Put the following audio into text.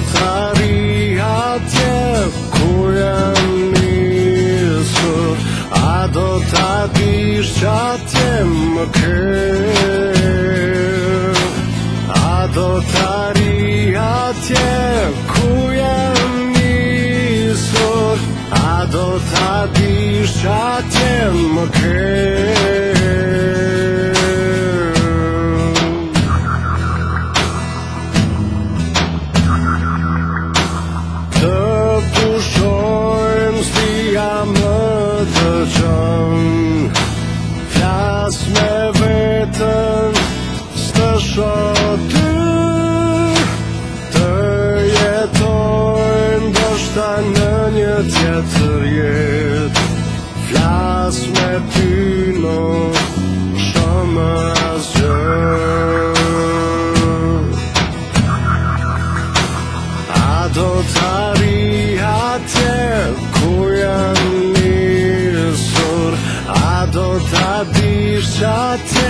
t'ari atje Kur e nisë A do t'a dish që më ke A do t'ari atje Kur e nisë A do t'a dish që më ke the drum. Cast